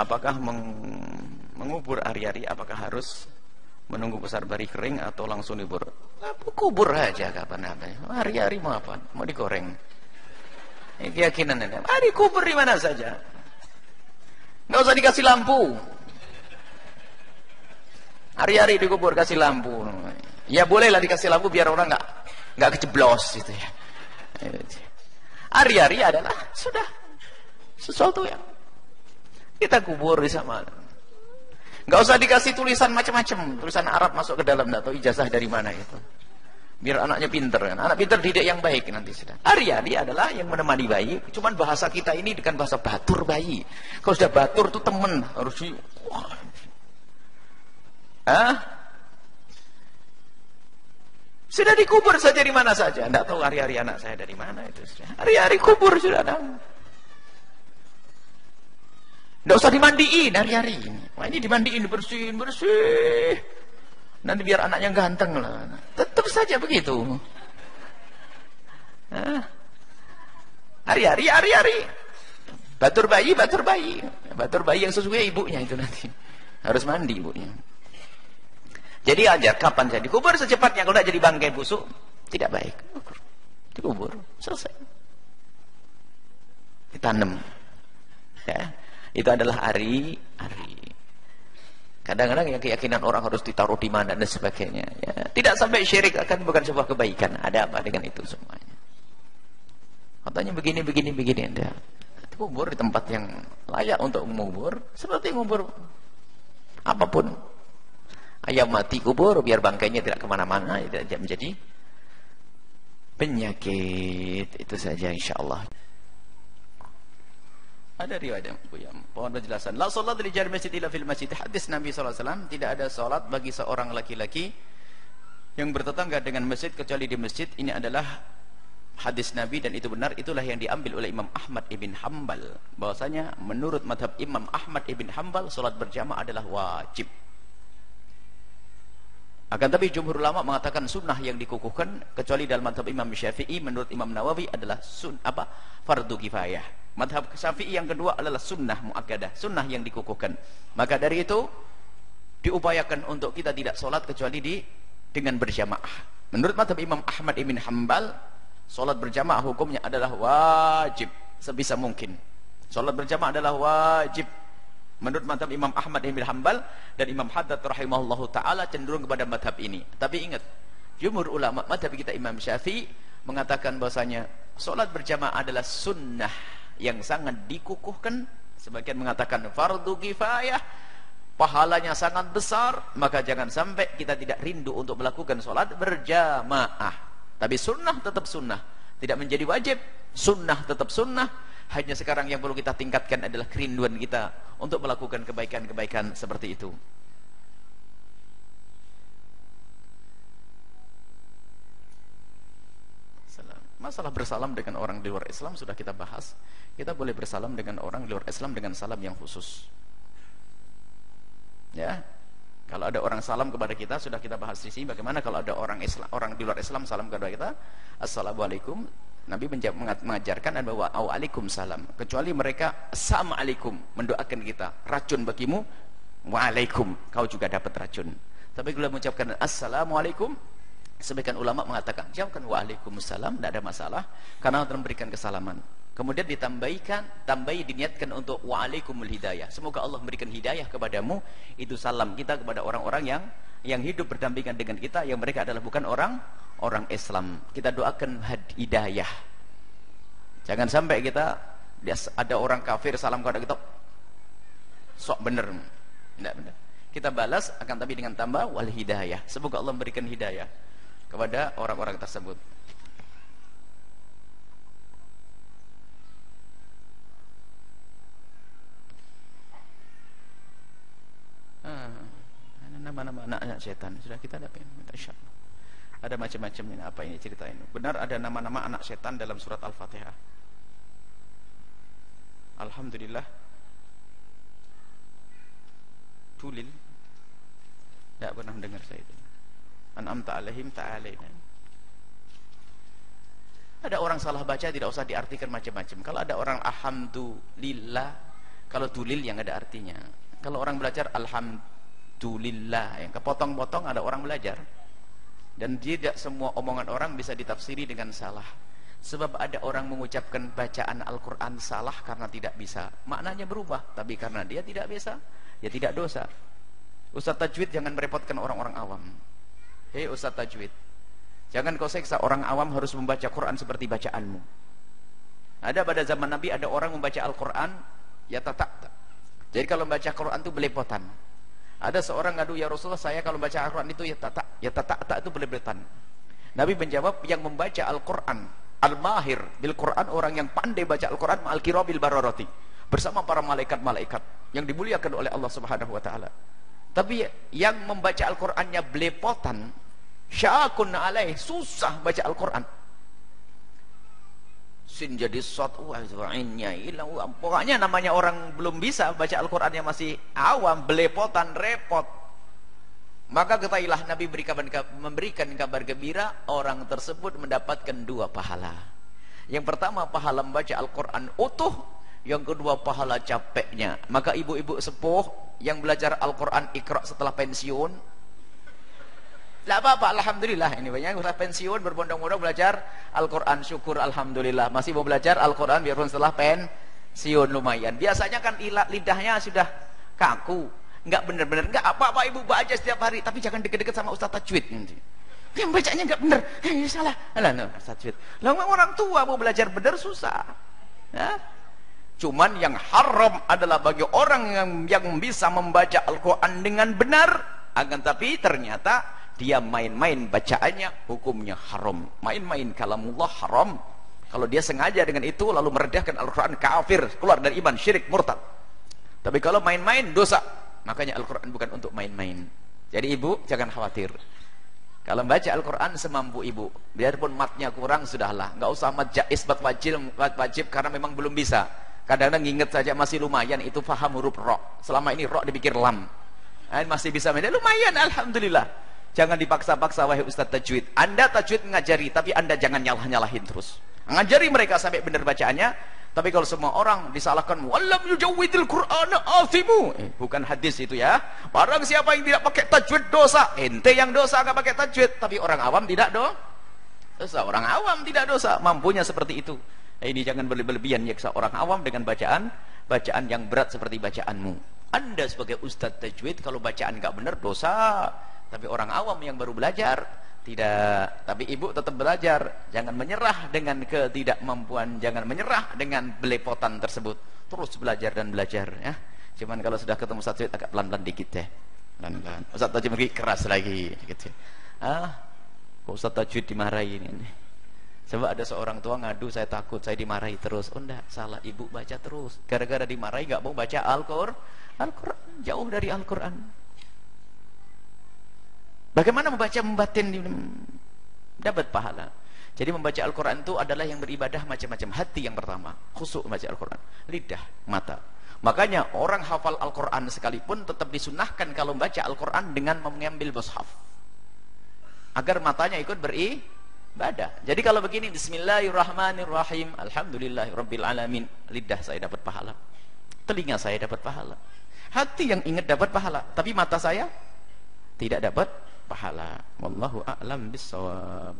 apakah meng mengubur hari-hari apakah harus menunggu besar bari kering atau langsung dibur? Kubur aja kapan apa hari-hari mau apa? Mau digoreng. Ini keyakinan ini. Hari kubur di mana saja. Nggak usah dikasih lampu. Hari-hari dikubur kasih lampu. Ya bolehlah dikasih lampu biar orang nggak nggak keceblos gitu ya. Hari-hari adalah sudah sesuatu yang kita kubur di sana. Gak usah dikasih tulisan macam-macam, tulisan Arab masuk ke dalam atau ijazah dari mana itu. Biar anaknya pinter kan. Anak pinter didik yang baik nanti sudah. Ari-ari adalah yang menemani bayi. Cuman bahasa kita ini dengan bahasa batur bayi. Kalau sudah batur tuh temen harus di? Sudah dikubur saja di mana saja. Tidak tahu hari-hari anak saya dari mana itu. Hari-hari kubur sudah ada. Tidak usah dimandiin hari-hari. Wah ini dimandiin, bersihin, bersih. Nanti biar anaknya ganteng lah. Tetap saja begitu. Hari-hari, hari-hari. Batur bayi, batur bayi. Batur bayi yang sesuai ibunya itu nanti. Harus mandi ibunya. Jadi ajar kapan saya dikubur secepatnya. Kalau tidak jadi bangkai busuk, tidak baik. Dikubur, selesai. Ditanam. Ya. Itu adalah hari-hari. Kadang-kadang yang keyakinan orang harus ditaruh di mana dan sebagainya. Ya, tidak sampai syirik akan bukan sebuah kebaikan. Ada apa dengan itu semuanya? Katanya begini, begini, begini. Anda kubur di tempat yang layak untuk mengubur. Seperti ngubur apa pun. Ayam mati kubur biar bangkainya tidak ke mana-mana. Tidak menjadi penyakit. Itu saja insya Allah. Ada riwayat yang Buya. Mohon penjelasan. La salat li jar masjid illa fil masjid. Hadis Nabi SAW tidak ada salat bagi seorang laki-laki yang bertetangga dengan masjid kecuali di masjid. Ini adalah hadis Nabi dan itu benar. Itulah yang diambil oleh Imam Ahmad ibn Hambal. Bahwasanya menurut madhab Imam Ahmad ibn Hambal salat berjamaah adalah wajib. Akan tapi jumhur ulama mengatakan sunnah yang dikukuhkan kecuali dalam madhab Imam Syafi'i menurut Imam Nawawi adalah sun apa fardu kifayah. Madhab Syafi'i yang kedua adalah sunnah muakkadah, sunnah yang dikukuhkan. Maka dari itu diupayakan untuk kita tidak sholat kecuali di dengan berjamaah. Menurut madhab Imam Ahmad ibn Hambal, sholat berjamaah hukumnya adalah wajib sebisa mungkin. Sholat berjamaah adalah wajib Menurut madhab Imam Ahmad bin Hanbal dan Imam Haddad rahimahullahu taala cenderung kepada madhab ini. Tapi ingat, jumhur ulama madhab kita Imam Syafi'i mengatakan bahasanya solat berjamaah adalah sunnah yang sangat dikukuhkan. Sebagian mengatakan fardu kifayah, pahalanya sangat besar, maka jangan sampai kita tidak rindu untuk melakukan solat berjamaah. Tapi sunnah tetap sunnah, tidak menjadi wajib. Sunnah tetap sunnah hanya sekarang yang perlu kita tingkatkan adalah kerinduan kita untuk melakukan kebaikan-kebaikan seperti itu. Masalah bersalam dengan orang di luar Islam sudah kita bahas. Kita boleh bersalam dengan orang di luar Islam dengan salam yang khusus. Ya. Kalau ada orang salam kepada kita sudah kita bahas di sini. Bagaimana kalau ada orang Islam, orang di luar Islam salam kepada kita? Assalamualaikum Nabi mengajarkan bahwa salam kecuali mereka assalamualaikum mendoakan kita racun bagimu waalaikum kau juga dapat racun tapi kalau mengucapkan assalamualaikum sebagian ulama mengatakan jawabkan waalaikumsalam tidak ada masalah karena Allah memberikan kesalaman kemudian ditambahkan tambahi diniatkan untuk waalaikumul hidayah semoga Allah memberikan hidayah kepadamu itu salam kita kepada orang-orang yang yang hidup berdampingan dengan kita yang mereka adalah bukan orang orang Islam. Kita doakan hidayah. Jangan sampai kita ada orang kafir salam kepada kita sok bener. Tidak benar. Kita balas akan tapi dengan tambah wal hidayah. Semoga Allah memberikan hidayah kepada orang-orang tersebut. Ah, nama-nama anak-anak setan. Sudah kita dapat insyaallah ada macam-macam ini apa ini cerita ini? Benar ada nama-nama anak setan dalam surat Al-Fatihah. Alhamdulillah. Tulil. Tidak pernah dengar saya itu an'amta alaihim ta'alaina. Ada orang salah baca tidak usah diartikan macam-macam. Kalau ada orang alhamdulillah kalau tulil yang ada artinya. Kalau orang belajar alhamdulillah yang kepotong-potong ada orang belajar. Dan tidak semua omongan orang bisa ditafsiri dengan salah. Sebab ada orang mengucapkan bacaan Al-Quran salah karena tidak bisa. Maknanya berubah tapi karena dia tidak bisa ya tidak dosa. Ustaz Tajwid jangan merepotkan orang-orang awam hei Ustaz Tajwid. Jangan kau seksa orang awam harus membaca Quran seperti bacaanmu. Ada pada zaman Nabi ada orang membaca Al-Quran ya tatak jadi kalau membaca Quran itu belepotan. Ada seorang ngadu ya Rasulullah saya kalau baca Al-Quran itu ya tata ya tata tak itu belebetan. Nabi menjawab yang membaca Al-Quran al-mahir bil Quran orang yang pandai baca Al-Quran al kirabil bararati. Bersama para malaikat-malaikat yang dimuliakan oleh Allah Subhanahu wa taala. Tapi yang membaca Al-Qur'annya belepotan syakun alaih. Susah baca Al-Qur'an. Sin jadi sot wah ainnya hilang pokoknya namanya orang belum bisa baca Al-Qur'an yang masih awam belepotan repot. Maka ketahuilah Nabi berikan, memberikan kabar gembira orang tersebut mendapatkan dua pahala. Yang pertama pahala membaca Al-Quran utuh. Yang kedua pahala capeknya. Maka ibu-ibu sepuh yang belajar Al-Quran ikra setelah pensiun tidak apa-apa, Alhamdulillah. Ini banyak udah pensiun berbondong-bondong belajar Al-Quran. Syukur Alhamdulillah. Masih mau belajar Al-Quran biarpun setelah pensiun lumayan. Biasanya kan lidahnya sudah kaku. Enggak benar-benar. Enggak apa-apa ibu baca setiap hari. Tapi jangan deket-deket sama Ustaz Tajwid. Yang bacanya enggak benar. Eh, salah. Alah, no, Ustaz Tajwid. Lalu orang tua mau belajar benar susah. Ya? Cuman yang haram adalah bagi orang yang, yang bisa membaca Al-Quran dengan benar. Akan tapi ternyata dia main-main bacaannya hukumnya haram. Main-main kalamullah haram. Kalau dia sengaja dengan itu lalu meredahkan Al-Quran kafir keluar dari iman syirik murtad. Tapi kalau main-main dosa. Makanya Al-Quran bukan untuk main-main. Jadi ibu jangan khawatir. Kalau baca Al-Quran semampu ibu biarpun matnya kurang sudahlah. Nggak usah mat jais bat wajib, wajib karena memang belum bisa. Kadang-kadang ingat saja masih lumayan itu faham huruf ro. Selama ini ro dipikir lam. Eh, masih bisa lumayan Alhamdulillah Jangan dipaksa-paksa wahai Ustaz Tajwid. Anda Tajwid mengajari, tapi Anda jangan nyalah-nyalahin terus. Ngajari mereka sampai benar bacaannya, tapi kalau semua orang disalahkan, walam yujawwidil Qur'ana athimu. Eh, bukan hadis itu ya. Barang siapa yang tidak pakai tajwid dosa. Ente yang dosa enggak pakai tajwid, tapi orang awam tidak do. Dosa orang awam tidak dosa. Mampunya seperti itu. Eh, ini jangan berlebihan nyeksa orang awam dengan bacaan bacaan yang berat seperti bacaanmu. Anda sebagai ustaz tajwid kalau bacaan enggak benar dosa tapi orang awam yang baru belajar tidak. Tapi ibu tetap belajar. Jangan menyerah dengan ketidakmampuan. Jangan menyerah dengan belepotan tersebut. Terus belajar dan belajar ya. Cuman kalau sudah ketemu satu agak pelan-pelan dikit ya pelan-pelan. Ustaz Tajud lagi keras lagi. Gitu ah kok Ustaz Tajud dimarahi ini? Coba ada seorang tua ngadu saya takut saya dimarahi terus. Oh enggak salah. Ibu baca terus. Gara-gara dimarahi nggak mau baca Al-Qur'an Al-Qur'an jauh dari Al-Qur'an Bagaimana membaca membatin dapat pahala. Jadi membaca Al-Quran itu adalah yang beribadah macam-macam. Hati yang pertama, khusuk membaca Al-Quran. Lidah, mata. Makanya orang hafal Al-Quran sekalipun tetap disunahkan kalau membaca Al-Quran dengan mengambil mushaf. Agar matanya ikut beribadah. Jadi kalau begini, Bismillahirrahmanirrahim. Alhamdulillahirrabbilalamin. Lidah saya dapat pahala. Telinga saya dapat pahala. Hati yang ingat dapat pahala. Tapi mata saya tidak dapat pahala wallahu a'lam bissawab